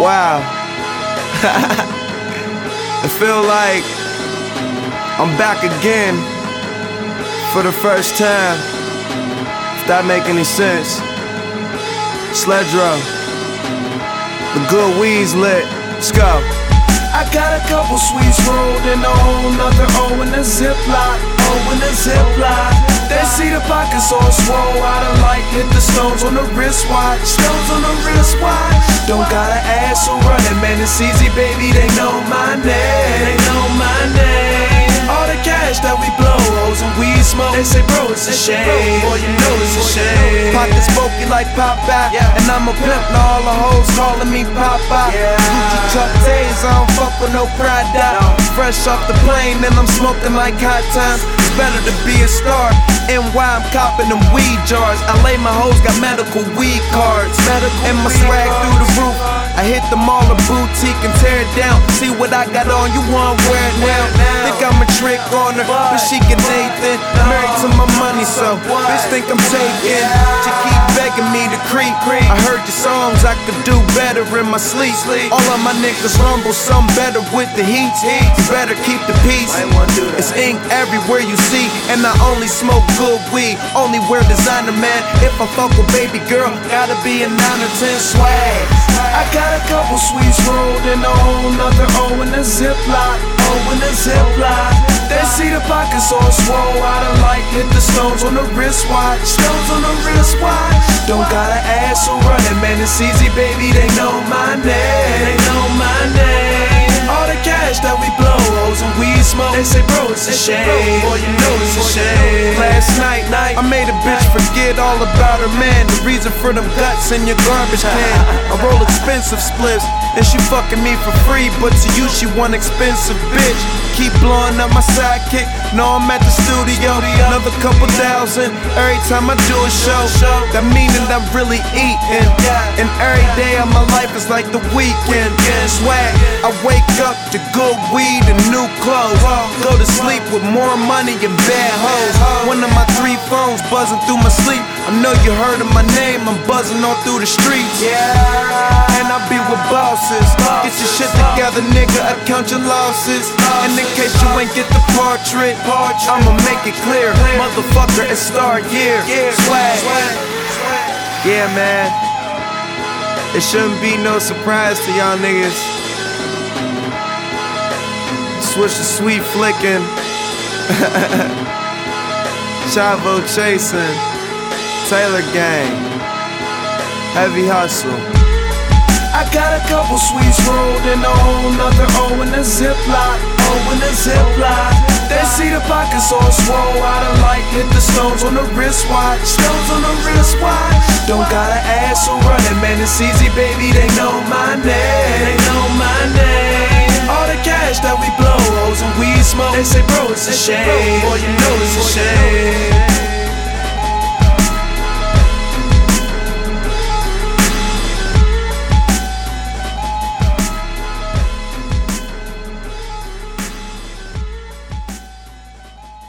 Wow. I feel like I'm back again for the first time. If that make any sense. Sledro. The good weed's lit. Let's go. I got a couple sweets rolled oh, in a whole nother O in a ziplock, O in a ziplock. They see the pockets all swole, I done like hit the stones on the wristwatch, stones on the wristwatch. Don't gotta ask who running, man, it's easy, baby, they know my name, they know my name. All the cash that we blow, hoes and weed smoke, they say, bro, it's a shame, boy, you know it's a shame. Pockets smoky like Popeye, Yeah. and I'm a pimp, now all the hoes calling me Popeye. Yeah. Chuck Days, I don't fuck with no pride. No. Fresh off the plane, and I'm smoking like hot times. It's better to be a star. NY, I'm copping them weed jars. I lay my hoes got medical weed cards. Medical and my swag through the roof. I hit the mall or boutique and tear it down. See what I got on, you want wear it now. Think I'm a trick on her, but she get Nathan. Married to my money, so bitch think I'm taking. She keep begging me to creep. I heard your songs, I could do better in my sleep. All of my niggas rumble, some better with the heat. You better keep the peace. It's ink everywhere you see, and I only smoke good weed. Only wear designer, man. If I fuck with baby girl, gotta be a 9 or 10 swag. I got a couple sweets rolled in a whole nother O in a ziplock, O in a ziplock. They see the pockets all swole, I done like hit the stones on the wristwatch, stones on the wristwatch. Don't gotta ask who running, man, it's easy, baby, they know my name, they know my name. All the cash that we blow, hoes and weed smoke, they say, bro, it's a shame, boy, you know it's a shame. Last night, night, I made a bitch forget all about her man. The reason for them guts in your garbage can. I roll expensive spliffs, and she fucking me for free. But to you, she one expensive bitch. Keep blowing up my sidekick. Know I'm at the studio. Another couple thousand every time I do a show. That meaning I'm really eating. And every day of my life is like the weekend. Swag, I wake up to good weed and new clothes. Go to sleep with more money and bad hoes. One of my three phones buzzing through my sleep. I know you heard of my name, I'm buzzing all through the streets. Yeah. And I be with bosses. Get your shit together, nigga. I count your losses. And in case you ain't get the portrait, I'ma make it clear. Motherfucker, it's star year. Swag. Yeah, man. It shouldn't be no surprise to y'all niggas. Switch the sweet flicking. Chavo chasing. Taylor gang. Heavy hustle. I got a couple sweets rolled in a whole nother O in a ziplock, O in a ziplock. They see the pockets all swole, I done like hit the stones on the wristwatch, stones on the wristwatch. Don't got an ask who running, man, it's easy, baby, they know my name, they know my name. All the cash that we blow, hoes and weed smoke, they say, it's a shame, boy, you know it's a shame.